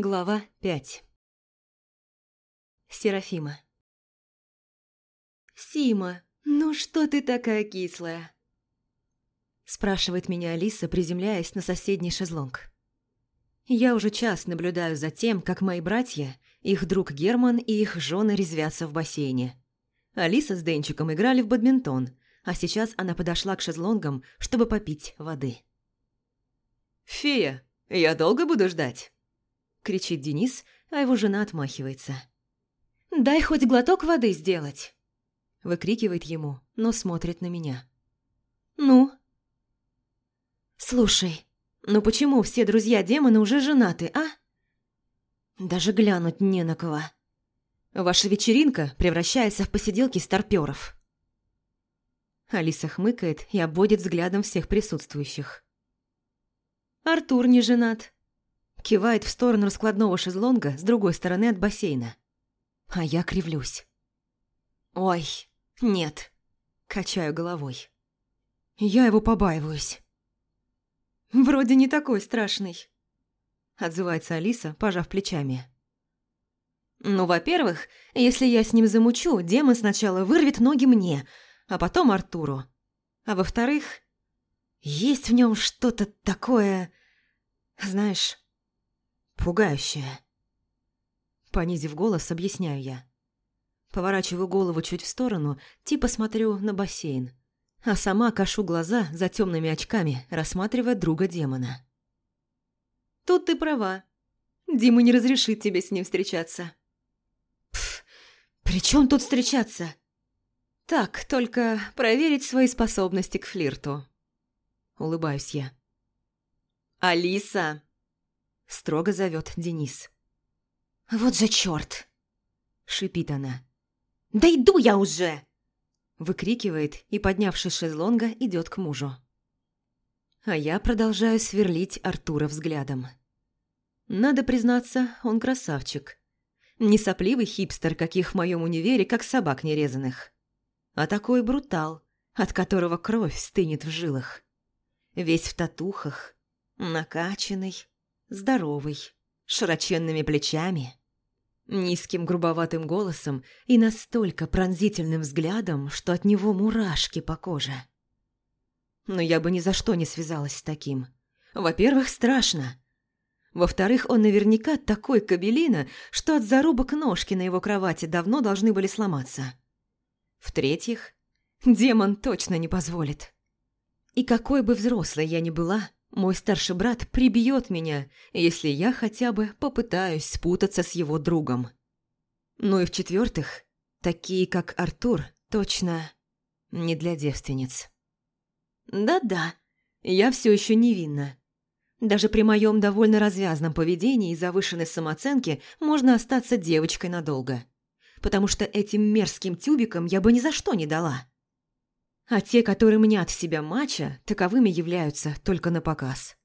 Глава 5 Серафима «Сима, ну что ты такая кислая?» Спрашивает меня Алиса, приземляясь на соседний шезлонг. Я уже час наблюдаю за тем, как мои братья, их друг Герман и их жены резвятся в бассейне. Алиса с Денчиком играли в бадминтон, а сейчас она подошла к шезлонгам, чтобы попить воды. «Фея, я долго буду ждать?» Кричит Денис, а его жена отмахивается. «Дай хоть глоток воды сделать!» Выкрикивает ему, но смотрит на меня. «Ну?» «Слушай, ну почему все друзья демона уже женаты, а?» «Даже глянуть не на кого. Ваша вечеринка превращается в посиделки старпёров». Алиса хмыкает и обводит взглядом всех присутствующих. «Артур не женат, Кивает в сторону раскладного шезлонга с другой стороны от бассейна. А я кривлюсь. «Ой, нет», – качаю головой. «Я его побаиваюсь». «Вроде не такой страшный», – отзывается Алиса, пожав плечами. «Ну, во-первых, если я с ним замучу, демон сначала вырвет ноги мне, а потом Артуру. А во-вторых, есть в нем что-то такое... Знаешь, пугающее. Понизив голос, объясняю я. Поворачиваю голову чуть в сторону, типа смотрю на бассейн. А сама кашу глаза за темными очками, рассматривая друга демона. «Тут ты права. Дима не разрешит тебе с ним встречаться». «Пф, при чем тут встречаться?» «Так, только проверить свои способности к флирту». Улыбаюсь я. «Алиса!» Строго зовет Денис. «Вот же черт! шипит она. «Да иду я уже!» Выкрикивает и, поднявшись шезлонга, идет к мужу. А я продолжаю сверлить Артура взглядом. Надо признаться, он красавчик. Не сопливый хипстер, каких в моем универе, как собак нерезанных. А такой брутал, от которого кровь стынет в жилах. Весь в татухах, накачанный, здоровый, широченными плечами, низким грубоватым голосом и настолько пронзительным взглядом, что от него мурашки по коже. Но я бы ни за что не связалась с таким. Во-первых, страшно. Во-вторых, он наверняка такой кабелина, что от зарубок ножки на его кровати давно должны были сломаться. В-третьих, демон точно не позволит. И какой бы взрослой я ни была, мой старший брат прибьет меня, если я хотя бы попытаюсь спутаться с его другом. Ну и в-четвертых, такие как Артур точно не для девственниц. Да-да, я все еще невинна. Даже при моем довольно развязном поведении и завышенной самооценке можно остаться девочкой надолго. Потому что этим мерзким тюбикам я бы ни за что не дала. А те, которые мнят себя мача, таковыми являются только на показ.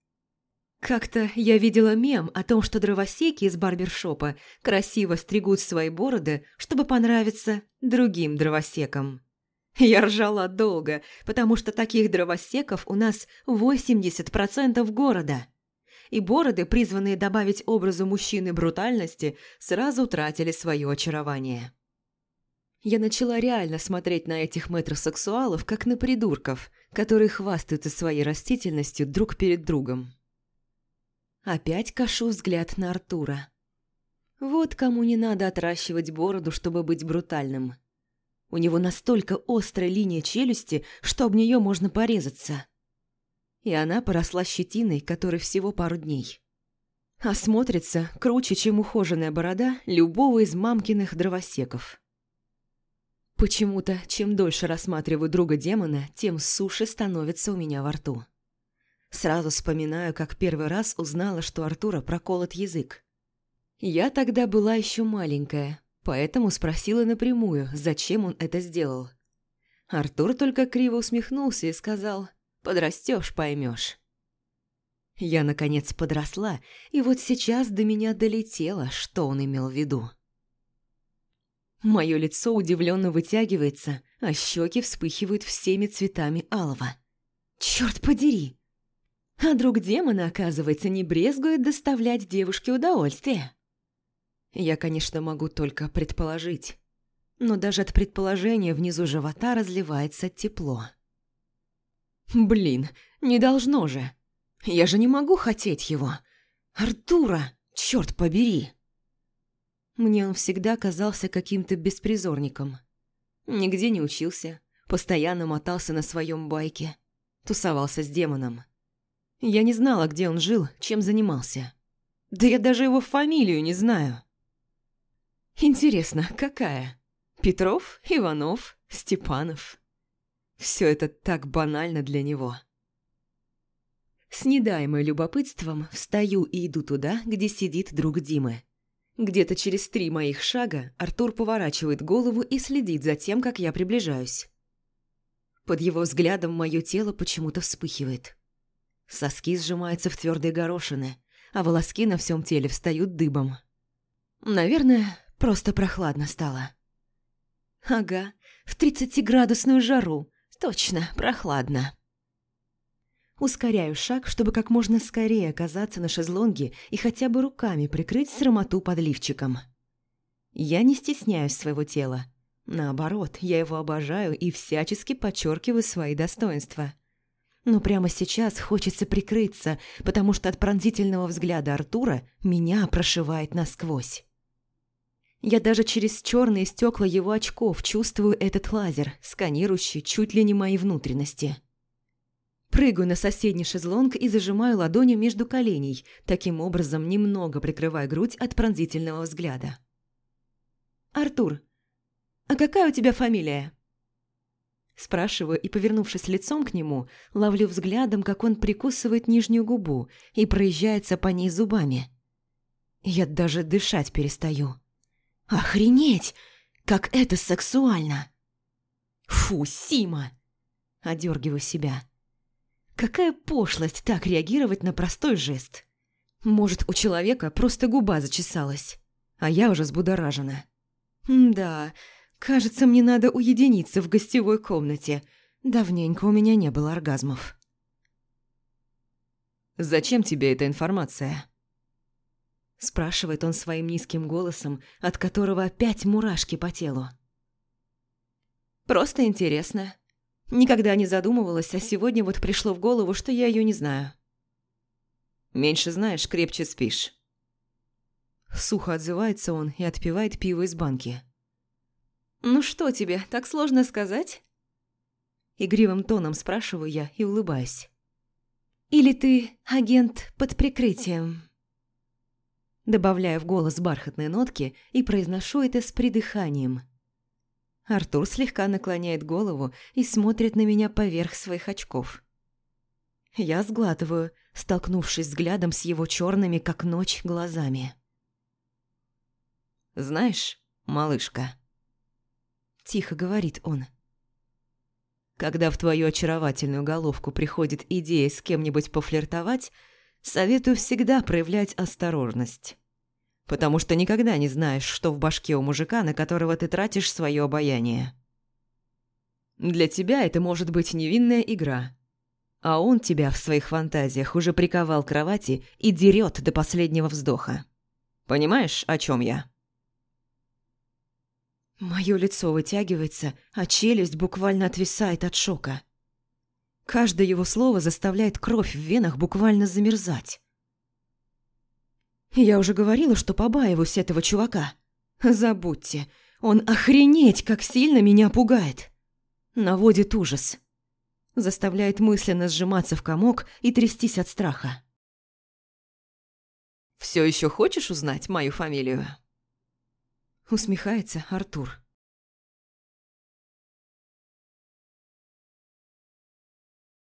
Как-то я видела мем о том, что дровосеки из барбершопа красиво стригут свои бороды, чтобы понравиться другим дровосекам. Я ржала долго, потому что таких дровосеков у нас 80% города. И бороды, призванные добавить образу мужчины брутальности, сразу утратили свое очарование я начала реально смотреть на этих метросексуалов, как на придурков, которые хвастаются своей растительностью друг перед другом. Опять кашу взгляд на Артура. Вот кому не надо отращивать бороду, чтобы быть брутальным. У него настолько острая линия челюсти, что об нее можно порезаться. И она поросла щетиной, которой всего пару дней. А смотрится круче, чем ухоженная борода любого из мамкиных дровосеков. Почему-то, чем дольше рассматриваю друга демона, тем суше становится у меня во рту. Сразу вспоминаю, как первый раз узнала, что Артура проколот язык. Я тогда была еще маленькая, поэтому спросила напрямую, зачем он это сделал. Артур только криво усмехнулся и сказал «Подрастешь, поймешь». Я, наконец, подросла, и вот сейчас до меня долетело, что он имел в виду. Мое лицо удивленно вытягивается, а щеки вспыхивают всеми цветами алого. Черт подери! А друг демона, оказывается, не брезгует доставлять девушке удовольствие. Я, конечно, могу только предположить, но даже от предположения внизу живота разливается тепло. Блин, не должно же. Я же не могу хотеть его. Артура, черт побери. Мне он всегда казался каким-то беспризорником. Нигде не учился, постоянно мотался на своем байке, тусовался с демоном. Я не знала, где он жил, чем занимался. Да я даже его фамилию не знаю. Интересно, какая? Петров, Иванов, Степанов. Все это так банально для него. С недаемым любопытством встаю и иду туда, где сидит друг Димы. Где-то через три моих шага Артур поворачивает голову и следит за тем, как я приближаюсь. Под его взглядом мое тело почему-то вспыхивает. Соски сжимаются в твердые горошины, а волоски на всем теле встают дыбом. Наверное, просто прохладно стало. Ага, в тридцатиградусную жару. Точно, прохладно. Ускоряю шаг, чтобы как можно скорее оказаться на шезлонге и хотя бы руками прикрыть срамоту подливчиком. Я не стесняюсь своего тела. Наоборот, я его обожаю и всячески подчеркиваю свои достоинства. Но прямо сейчас хочется прикрыться, потому что от пронзительного взгляда Артура меня прошивает насквозь. Я даже через черные стекла его очков чувствую этот лазер, сканирующий чуть ли не мои внутренности. Прыгаю на соседний шезлонг и зажимаю ладонью между коленей, таким образом немного прикрывая грудь от пронзительного взгляда. «Артур, а какая у тебя фамилия?» Спрашиваю и, повернувшись лицом к нему, ловлю взглядом, как он прикусывает нижнюю губу и проезжается по ней зубами. Я даже дышать перестаю. «Охренеть! Как это сексуально!» «Фу, Сима!» Одергиваю себя. Какая пошлость так реагировать на простой жест. Может, у человека просто губа зачесалась, а я уже взбудоражена. Да, кажется, мне надо уединиться в гостевой комнате. Давненько у меня не было оргазмов. «Зачем тебе эта информация?» Спрашивает он своим низким голосом, от которого опять мурашки по телу. «Просто интересно», Никогда не задумывалась, а сегодня вот пришло в голову, что я ее не знаю. «Меньше знаешь, крепче спишь». Сухо отзывается он и отпивает пиво из банки. «Ну что тебе, так сложно сказать?» Игривым тоном спрашиваю я и улыбаюсь. «Или ты агент под прикрытием?» Добавляю в голос бархатные нотки и произношу это с придыханием – Артур слегка наклоняет голову и смотрит на меня поверх своих очков. Я сглатываю, столкнувшись взглядом с его черными, как ночь, глазами. «Знаешь, малышка...» Тихо говорит он. «Когда в твою очаровательную головку приходит идея с кем-нибудь пофлиртовать, советую всегда проявлять осторожность потому что никогда не знаешь, что в башке у мужика, на которого ты тратишь свое обаяние. Для тебя это может быть невинная игра, а он тебя в своих фантазиях уже приковал к кровати и дерет до последнего вздоха. Понимаешь, о чем я? Мое лицо вытягивается, а челюсть буквально отвисает от шока. Каждое его слово заставляет кровь в венах буквально замерзать. Я уже говорила, что побаиваюсь этого чувака. Забудьте, он охренеть, как сильно меня пугает. Наводит ужас. Заставляет мысленно сжиматься в комок и трястись от страха. «Все еще хочешь узнать мою фамилию?» Усмехается Артур.